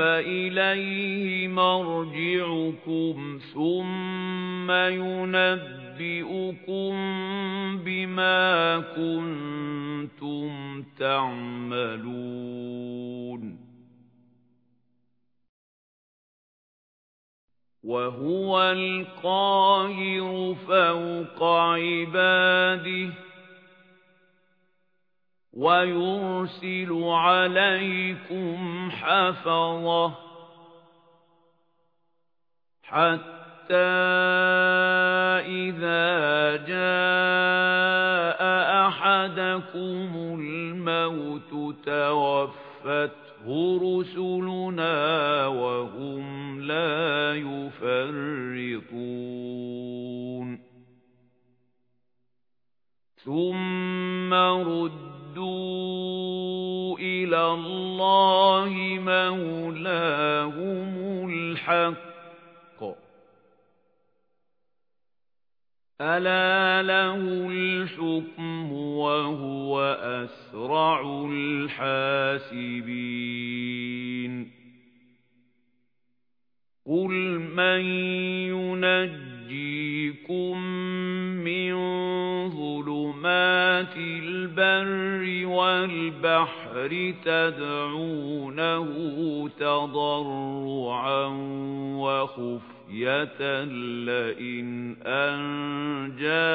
إِلَيْهِ مَرْجِعُكُمْ ثُمَّ يُنَبِّئُكُم بِمَا كُنتُمْ تَعْمَلُونَ. وَهُوَ الْقَاهِرُ فَوْقَ عِبَادِهِ. وَيُرْسِلُ عَلَيْكُمْ حَفَظَةً حَتَّى إِذَا جَاءَ أَحَدَكُمُ الْمَوْتُ تَوَفَّتْهُ رُسُلُنَا وَهُمْ لَا يُفَرِّطُونَ. ثُمَّ رُدُّوا رُدُّوا إِلَى اللَّهِ مَوْلَاهُمُ الْحَقِّ أَلَا لَهُ الْحُكْمُ وَهُوَ أَسْرَعُ الْحَاسِبِينَ قُلْ مَن يُنَجِّيكُم مِّن الْبَرِّ وَالْبَحْرِ تَدْعُونَهُ تَضَرُّعًا وَخُفْيَةً لَّئِنْ أَنجَانَا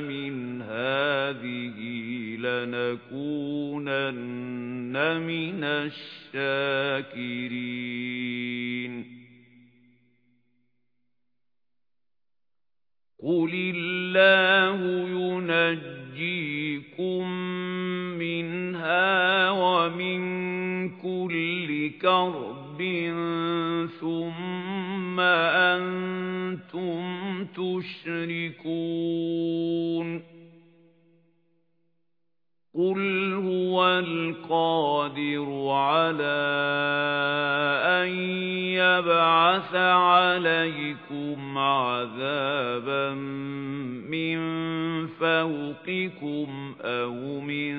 مِنْ هَٰذِهِ لَنَكُونَنَّ مِنَ الشَّاكِرِينَ. قُلِ اللَّهُ يُنَجِّيكُم مِّنْهَا وَمِن كُلِّ كَرْبٍ ثُمَّ أَنتُمْ تُشْرِكُونَ. قُلْ هُوَ الْقَادِرُ عَلَى أَن يَبْعَثَ عَلَيْكُمْ عَذَابًا مِّن فَوْقِكُمْ أَوْ مِن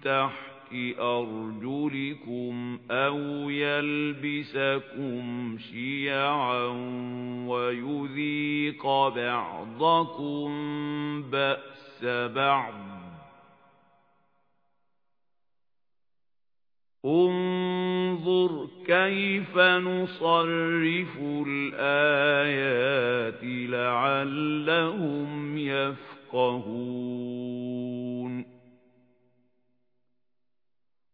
تَحْتِ أَرْجُلِكُمْ أَوْ يَلْبِسَكُمْ شِيَعًا وَيُذِيقَ بَعْضَكُم بَأْسَ بَعْضٍ. انظُرْ كَيْفَ نُصَرِّفُ الْآيَاتِ لَعَلَّهُمْ يَفْقَهُونَ.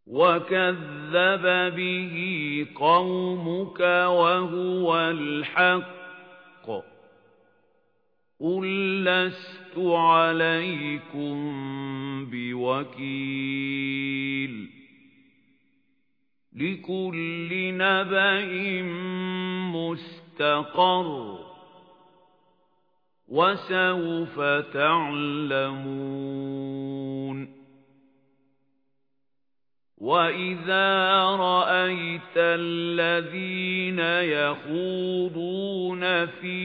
وَكَذَّبَ بِهِ قَوْمُكَ وَهُوَ الْحَقُّ. قُل لَّسْتُ عَلَيْكُمْ بِوَكِيلٍ لِكُلِّ نَبَإٍ مُسْتَقَرٌّ وَسَوْفَ تَعْلَمُونَ وَإِذَا رَأَيْتَ الَّذِينَ يَخُوضُونَ فِي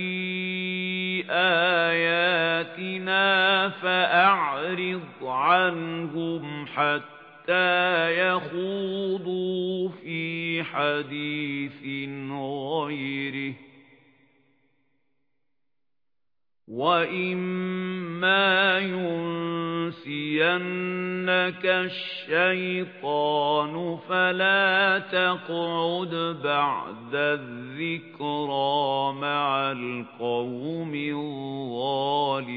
آيَاتِنَا فَأَعْرِضْ عَنْهُمْ حَتَّى حَتَّى يَخُوضُوا فِي حَدِيثٍ غَيْرِهِ وَإِمَّا يُنْسِيَنَّكَ الشَّيْطَانُ فَلَا تَقْعُدْ بَعْدَ الذِّكْرَى مَعَ الْقَوْمِ الظَّالِمِينَ